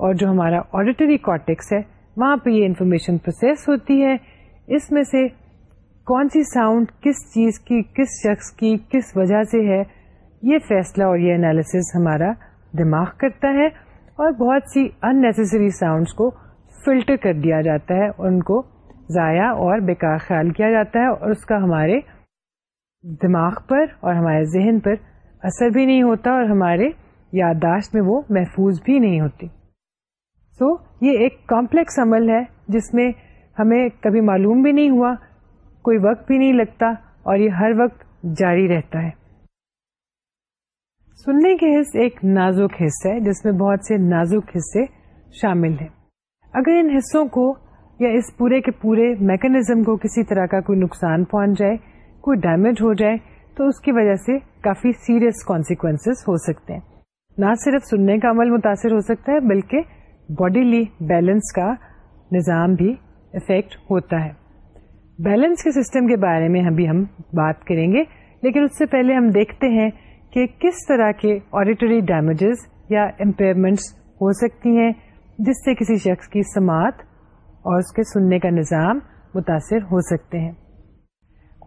اور جو ہمارا آڈیٹری کارٹیکس ہے وہاں پہ یہ انفارمیشن پروسیس ہوتی ہے اس میں سے کون سی ساؤنڈ کس چیز کی کس شخص کی کس وجہ سے ہے یہ فیصلہ اور یہ انالسس ہمارا دماغ کرتا ہے اور بہت سی ان نیسسری ساؤنڈس کو فلٹر کر دیا جاتا ہے ان کو ضائع اور بیکار خیال کیا جاتا ہے اور اس کا ہمارے دماغ پر اور ہمارے ذہن پر اثر بھی نہیں ہوتا اور ہمارے یادداشت میں وہ محفوظ بھی نہیں ہوتی سو یہ ایک کمپلیکس عمل ہے جس میں ہمیں کبھی معلوم بھی نہیں ہوا کوئی وقت بھی نہیں لگتا اور یہ ہر وقت جاری رہتا ہے سننے کے حص ایک نازک حصہ جس میں بہت سے نازک حصے شامل ہیں اگر ان حصوں کو یا اس پورے کے پورے میکنیزم کو کسی طرح کا کوئی نقصان پہنچ جائے کوئی ڈیمیج ہو جائے تو اس کی وجہ سے کافی سیریس کانسیکوینس ہو سکتے ہیں نہ صرف سننے کا عمل متاثر ہو سکتا ہے بلکہ باڈیلی بیلنس کا نظام بھی افیکٹ ہوتا ہے بیلنس کے سسٹم کے بارے میں ابھی ہم بات کریں گے لیکن اس سے پہلے ہم دیکھتے ہیں کہ کس طرح کے آڈیٹری ڈیمیجز یا امپیئرمنٹس ہو سکتی ہیں جس سے کسی شخص کی سماعت اور اس کے سننے کا نظام متاثر ہو سکتے ہیں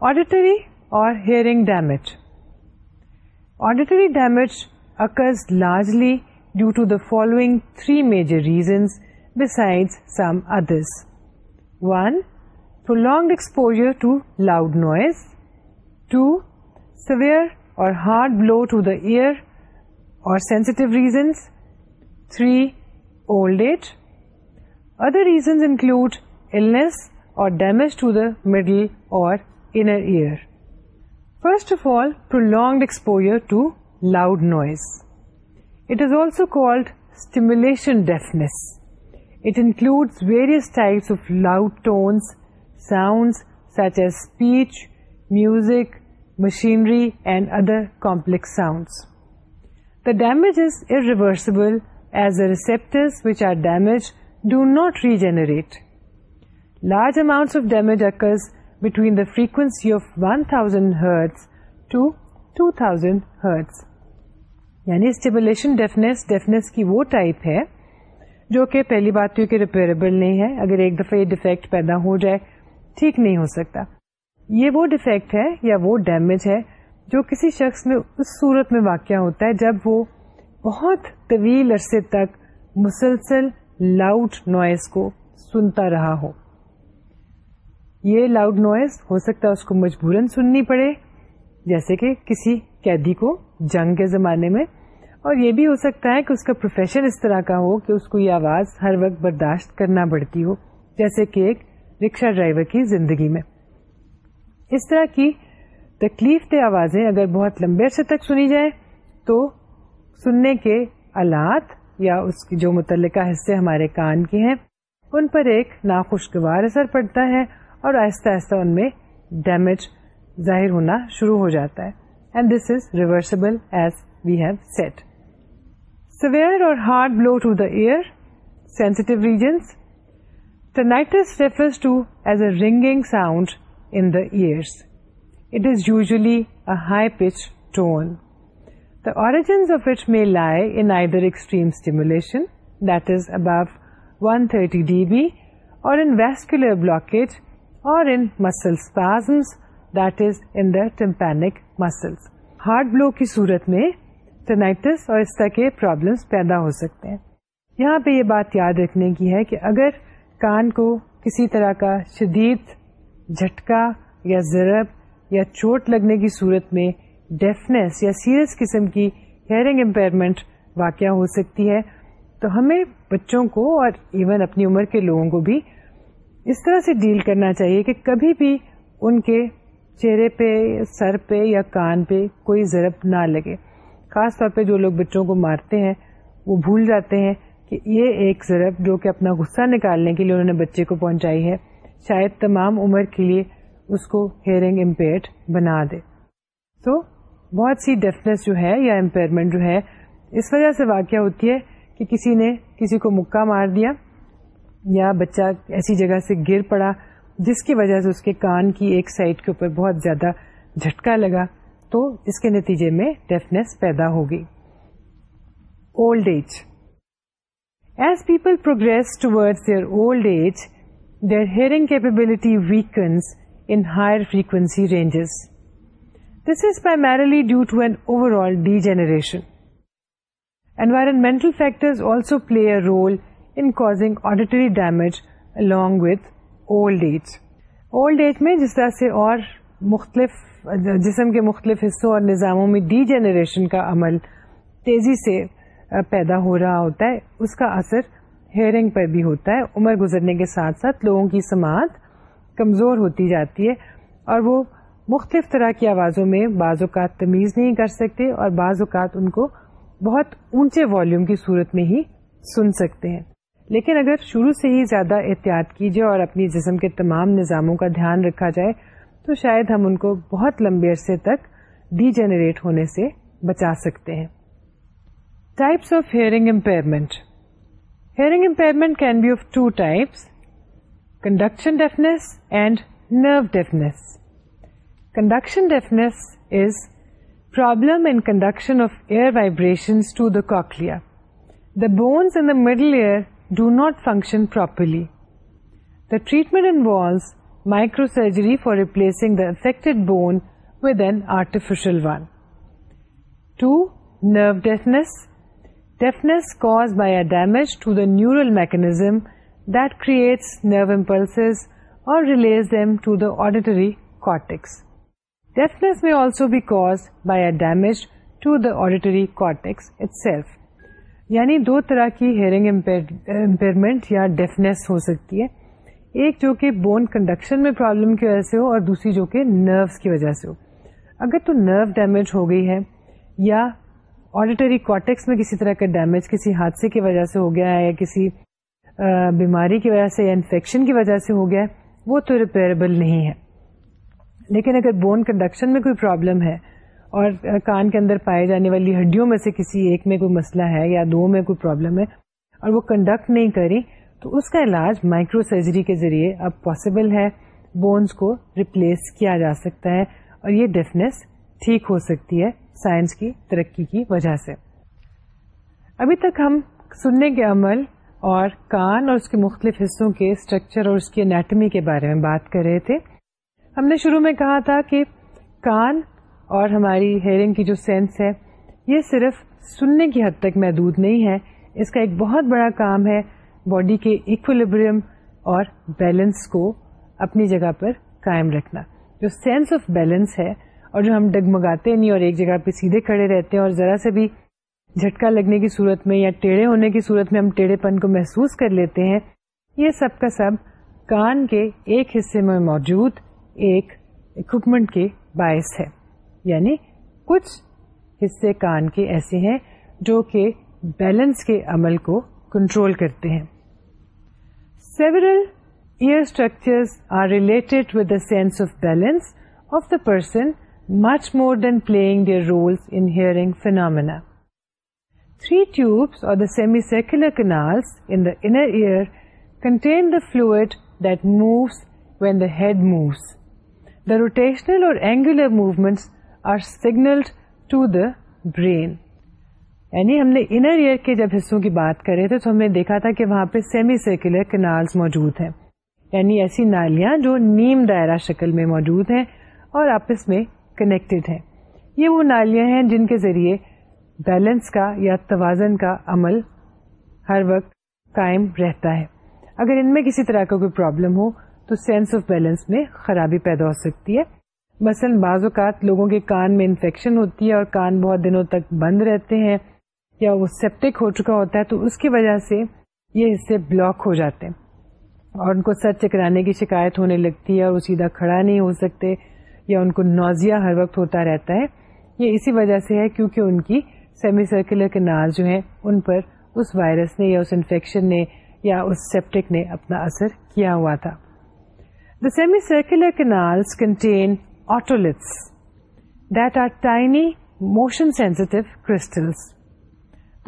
آڈیٹری اور hearing damage auditory damage occurs largely due to the following three major reasons besides some others. 1. Prolonged exposure to loud noise. 2. Severe or hard blow to the ear or sensitive reasons. 3. Old age. Other reasons include illness or damage to the middle or inner ear. First of all, prolonged exposure to loud noise. It is also called stimulation deafness. It includes various types of loud tones, sounds such as speech, music, machinery and other complex sounds. The damage is irreversible as the receptors which are damaged do not regenerate. Large amounts of damage occurs between the frequency of 1000 Hz to 2000 Hz. یعنی ڈیفنیس کی وہ ٹائپ ہے جو کہ پہلی بات تو کہ ریپیئربل نہیں ہے اگر ایک دفعہ یہ ڈیفیکٹ پیدا ہو جائے ٹھیک نہیں ہو سکتا یہ وہ ڈیفیکٹ ہے یا وہ ڈیمیج ہے جو کسی شخص میں اس صورت میں واقع ہوتا ہے جب وہ بہت طویل عرصے تک مسلسل لاؤڈ نوائز کو سنتا رہا ہو یہ لاؤڈ نوائز ہو سکتا ہے اس کو مجبوراً سننی پڑے جیسے کہ کسی قیدی کو جنگ کے زمانے میں اور یہ بھی ہو سکتا ہے کہ اس کا پروفیشن اس طرح کا ہو کہ اس کو یہ آواز ہر وقت برداشت کرنا پڑتی ہو جیسے کہ ایک رکشا ڈرائیور کی زندگی میں اس طرح کی تکلیف دہ آوازیں اگر بہت لمبے عرصے تک سنی جائیں تو سننے کے آلات یا اس کی جو متعلقہ حصے ہمارے کان کے ہیں ان پر ایک ناخوشگوار اثر پڑتا ہے اور آہستہ آہستہ ان میں ڈیمیج ظاہر ہونا شروع ہو جاتا ہے and this is reversible as we have set severe or hard blow to the sensitive regions to as a the origins of it may lie in either extreme that is Abu vascular blockage D B or blockage or is that is tympanic muscles hard blow کی صورت میں ٹینائٹس اور اس طرح کے پرابلمس پیدا ہو سکتے ہیں یہاں پہ یہ بات یاد رکھنے کی ہے کہ اگر کان کو کسی طرح کا شدید جھٹکا یا ضرب یا چوٹ لگنے کی صورت میں ڈیفنس یا سیریس قسم کی ہیئرنگ امپیئرمنٹ واقع ہو سکتی ہے تو ہمیں بچوں کو اور ایون اپنی عمر کے لوگوں کو بھی اس طرح سے ڈیل کرنا چاہیے کہ کبھی بھی ان کے چہرے پہ سر پہ یا کان پہ کوئی ضرب نہ لگے خاص طور پہ جو لوگ بچوں کو مارتے ہیں وہ بھول جاتے ہیں کہ یہ ایک ضرب جو کہ اپنا غصہ نکالنے کے لیے انہوں نے بچے کو پہنچائی ہے شاید تمام عمر کے لیے اس کو ہیئرنگ امپیئر بنا دے تو بہت سی ڈیفنس جو ہے یا امپیئرمنٹ جو ہے اس وجہ سے واقع ہوتی ہے کہ کسی نے کسی کو مکہ مار دیا یا بچہ ایسی جگہ سے گر پڑا جس کی وجہ سے اس کے کان کی ایک سائڈ کے اوپر بہت زیادہ جھٹکا لگا تو اس کے نتیجے میں ڈیفنیس پیدا ہوگی old age as people progress ٹوڈ their old age their hearing capability weakness in higher frequency ranges this is primarily due to an overall degeneration environmental factor also play a role in causing auditory damage along with old age old age میں جس طرح سے اور مختلف جسم کے مختلف حصوں اور نظاموں میں ڈی جنریشن کا عمل تیزی سے پیدا ہو رہا ہوتا ہے اس کا اثر ہیئرنگ پر بھی ہوتا ہے عمر گزرنے کے ساتھ ساتھ لوگوں کی سماعت کمزور ہوتی جاتی ہے اور وہ مختلف طرح کی آوازوں میں بعض اوقات تمیز نہیں کر سکتے اور بعض اوقات ان کو بہت اونچے والیوم کی صورت میں ہی سن سکتے ہیں لیکن اگر شروع سے ہی زیادہ احتیاط کیجیے اور اپنی جسم کے تمام نظاموں کا دھیان رکھا جائے تو شاید ہم ان کو بہت لمبے عرصے تک ڈی جنریٹ ہونے سے بچا سکتے ہیں types of hearing impairment hearing impairment can be of two types conduction deafness and nerve deafness conduction deafness is problem in conduction of air vibration to the cochlea the bones in the middle ear do not function properly the treatment involves microsurgery for replacing the affected bone with an artificial one two nerve deafness deafness cause by a damage to the neural mechanism that creates nerve impulses اور release them to the auditory cortex deafness may also be caused by a damage to the auditory cortex itself یعنی دو طرح کی ہیئرنگ امپیئرمنٹ یا ڈیفنیس ہو سکتی ہے ایک جو کہ بون کنڈکشن میں پرابلم کی وجہ سے ہو اور دوسری جو کہ نروس کی وجہ سے ہو اگر تو نرو ڈیمیج ہو گئی ہے یا آڈیٹری کوٹیکس میں کسی طرح کا ڈیمیج کسی حادثے کی وجہ سے ہو گیا ہے یا کسی بیماری کی وجہ سے یا انفیکشن کی وجہ سے ہو گیا ہے وہ تو ریپیریبل نہیں ہے لیکن اگر بون کنڈکشن میں کوئی پرابلم ہے اور کان کے اندر پائے جانے والی ہڈیوں میں سے کسی ایک میں کوئی مسئلہ ہے یا دو میں کوئی پرابلم ہے اور وہ کنڈکٹ نہیں کری تو اس کا علاج مائکرو سرجری کے ذریعے اب پاسبل ہے بونس کو ریپلیس کیا جا سکتا ہے اور یہ ڈیفنس ٹھیک ہو سکتی ہے سائنس کی ترقی کی وجہ سے ابھی تک ہم سننے کے عمل اور کان اور اس کے مختلف حصوں کے اسٹرکچر اور اس کی انیٹمی کے بارے میں بات کر رہے تھے ہم نے شروع میں کہا تھا کہ کان اور ہماری ہیئرنگ کی جو سینس ہے یہ صرف سننے کی حد تک محدود نہیں ہے اس کا ایک بہت بڑا کام ہے باڈی کے اکولیبریم اور بیلنس کو اپنی جگہ پر قائم رکھنا جو سینس آف بیلنس ہے اور جو ہم ڈگمگاتے نہیں اور ایک جگہ پہ سیدھے کھڑے رہتے ہیں اور ذرا سے بھی جھٹکا لگنے کی صورت میں یا ٹیڑھے ہونے کی صورت میں ہم ٹیڑھے پن کو محسوس کر لیتے ہیں یہ سب کا سب کان کے ایک حصے میں موجود ایک اکوپمنٹ کے باعث ہے یعنی کچھ حصے کان کے ایسے ہیں جو کہ بیلنس کے عمل کو کنٹرول کرتے ہیں Several ear structures are related with the sense of balance of the person much more than playing their roles in hearing phenomena. Three tubes or the semicircular canals in the inner ear contain the fluid that moves when the head moves. The rotational or angular movements are signaled to the brain. یعنی ہم نے انر ایئر کے جب حصوں کی بات کرے تھے تو ہم نے دیکھا تھا کہ وہاں پہ سیمی سرکولر کینال موجود ہیں یعنی ایسی نالیاں جو نیم دائرہ شکل میں موجود ہیں اور آپس میں کنیکٹڈ ہیں یہ وہ نالیاں ہیں جن کے ذریعے بیلنس کا یا توازن کا عمل ہر وقت قائم رہتا ہے اگر ان میں کسی طرح کا کوئی پرابلم ہو تو سینس آف بیلنس میں خرابی پیدا ہو سکتی ہے مثلاً بعض اوقات لوگوں کے کان میں انفیکشن ہوتی ہے اور کان بہت دنوں تک بند رہتے ہیں یا وہ سیپٹک ہو چکا ہوتا ہے تو اس کی وجہ سے یہ حصے بلاک ہو جاتے ہیں اور ان کو سر چکرانے کی شکایت ہونے لگتی ہے اور وہ سیدھا کھڑا نہیں ہو سکتے یا ان کو نوزیا ہر وقت ہوتا رہتا ہے یہ اسی وجہ سے ہے کیونکہ ان کی سیمی سرکولر کنال جو ہیں ان پر اس وائرس نے یا اس انفیکشن نے یا اس سیپٹک نے اپنا اثر کیا ہوا تھا the semi circular contain otoliths that are tiny motion sensitive crystals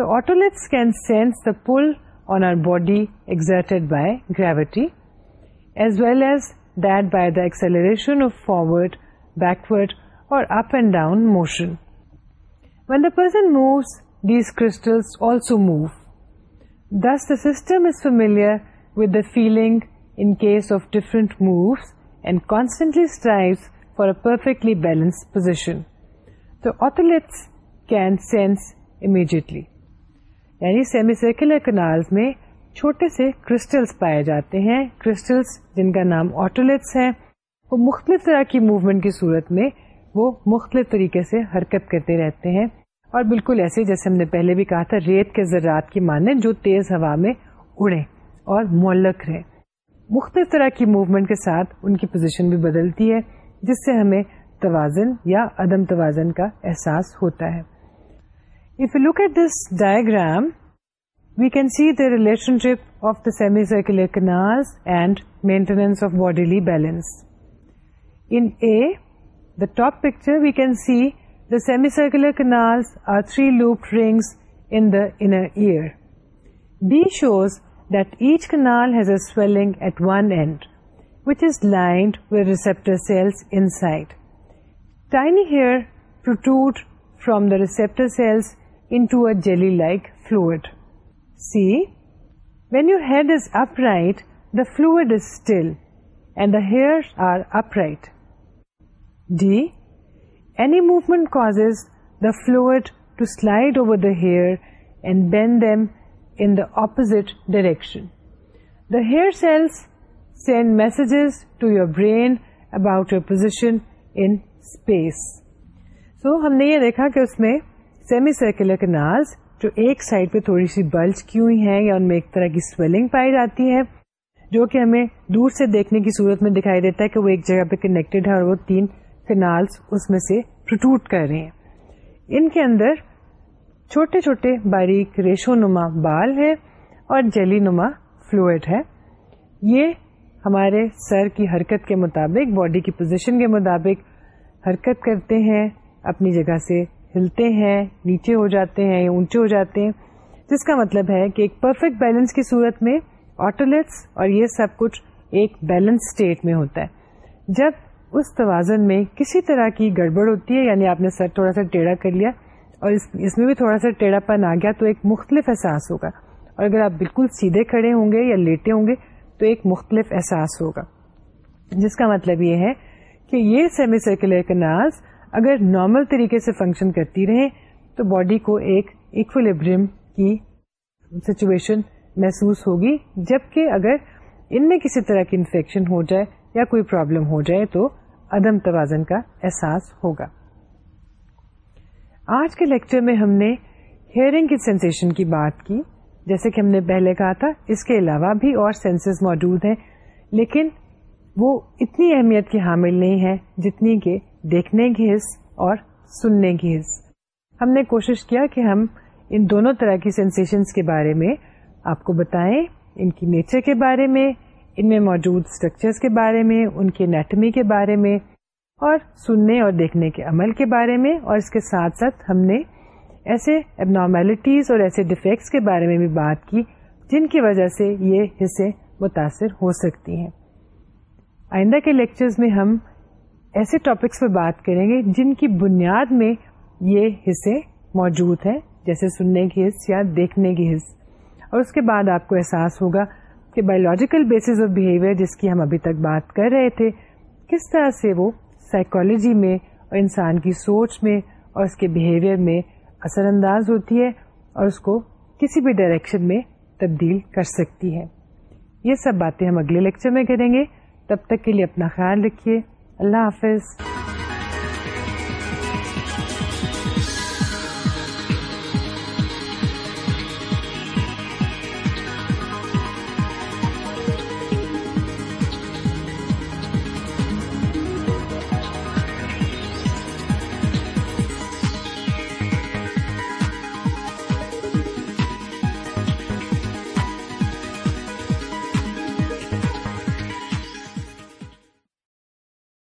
So otoliths can sense the pull on our body exerted by gravity, as well as that by the acceleration of forward, backward, or up and down motion. When the person moves, these crystals also move. Thus, the system is familiar with the feeling in case of different moves and constantly strives for a perfectly balanced position. So, otoliths can sense immediately. یعنی سیمی سرکولر کنالز میں چھوٹے سے کرسٹلس پائے جاتے ہیں کرسٹلس جن کا نام آٹولیٹس ہیں ہے وہ مختلف طرح کی موومنٹ کی صورت میں وہ مختلف طریقے سے حرکت کرتے رہتے ہیں اور بالکل ایسے جیسے ہم نے پہلے بھی کہا تھا ریت کے ذرات کی ماننے جو تیز ہوا میں اڑے اور مولک رہے مختلف طرح کی موومنٹ کے ساتھ ان کی پوزیشن بھی بدلتی ہے جس سے ہمیں توازن یا عدم توازن کا احساس ہوتا ہے If you look at this diagram, we can see the relationship of the semicircular canals and maintenance of bodily balance. In A, the top picture, we can see the semicircular canals are three looped rings in the inner ear. B shows that each canal has a swelling at one end, which is lined with receptor cells inside. Tiny hair protrude from the receptor cells to it jelly like fluid see when you head is upright the fluid is still and the hair upright the movement cause the fluid to slide over that then them in the opposite direction the cells send messages to your brain about your position in space so ہم نے یہ دیکھا کہ اس میں سیمی سرکولر کنال جو ایک سائڈ پہ تھوڑی سی بلج کی ہوئی ہیں یا ان میں ایک طرح کی سویلنگ پائی جاتی ہے جو کہ ہمیں دور سے دیکھنے کی صورت میں دکھائی دیتا ہے کہ وہ ایک جگہ پہ کنیکٹڈ ہے اور وہ تین فیل اس میں سے پروٹوٹ کر رہے ہیں ان کے اندر چھوٹے چھوٹے باریک ریشو نما بال ہے اور جیلی نما فلوئڈ ہے یہ ہمارے سر کی حرکت کے مطابق باڈی کی پوزیشن کے مطابق حرکت کرتے ہیں اپنی جگہ سے ہلتے ہیں نیچے ہو جاتے ہیں یا اونچے ہو جاتے ہیں جس کا مطلب ہے کہ ایک پرفیکٹ بیلنس کی صورت میں آٹولیٹس اور یہ سب کچھ ایک بیلنس اسٹیٹ میں ہوتا ہے جب اس توازن میں کسی طرح کی گڑبڑ ہوتی ہے یعنی آپ نے سر تھوڑا سا ٹیڑھا کر لیا اور اس میں بھی تھوڑا سا ٹیڑھا پن آ گیا تو ایک مختلف احساس ہوگا اور اگر آپ بالکل سیدھے کھڑے ہوں گے یا لیٹے ہوں گے تو ایک مختلف احساس ہوگا جس کا مطلب یہ ہے کہ یہ سیمی سرکولر کناز اگر نارمل طریقے سے فنکشن کرتی رہے تو باڈی کو ایک اکولیبریم کی سچویشن محسوس ہوگی جبکہ اگر ان میں کسی طرح کی انفیکشن ہو جائے یا کوئی پرابلم ہو جائے تو عدم توازن کا احساس ہوگا آج کے لیکچر میں ہم نے ہیئرنگ کی سینسیشن کی بات کی جیسے کہ ہم نے پہلے کہا تھا اس کے علاوہ بھی اور سینسز موجود ہیں لیکن وہ اتنی اہمیت کی حامل نہیں ہے جتنی کہ دیکھنے کی حص اور سننے کی حص ہم نے کوشش کیا کہ ہم ان دونوں طرح کی سینسیشنس کے بارے میں آپ کو بتائیں ان کی نیچر کے بارے میں ان میں موجود اسٹرکچر کے بارے میں ان کے انیٹمی کے بارے میں اور سننے اور دیکھنے کے عمل کے بارے میں اور اس کے ساتھ ساتھ ہم نے ایسے اب نارمیلٹیز اور ایسے ڈیفیکٹس کے بارے میں بھی بات کی جن کی وجہ سے یہ حصے متاثر ہو سکتی ہیں آئندہ کے لیکچرز میں ہم ایسے ٹاپکس پہ بات کریں گے جن کی بنیاد میں یہ حصے موجود ہیں جیسے سننے کی حص یا دیکھنے کی حص اور اس کے بعد آپ کو احساس ہوگا کہ بایولوجیکل بیسز آف بہیویئر جس کی ہم ابھی تک بات کر رہے تھے کس طرح سے وہ سائیکولوجی میں اور انسان کی سوچ میں اور اس کے بیہیویئر میں اثر انداز ہوتی ہے اور اس کو کسی بھی ڈائریکشن میں تبدیل کر سکتی ہے یہ سب باتیں ہم اگلے لیکچر میں کریں گے تب تک کے لیے اپنا خیال رکھیے اللہ حافظ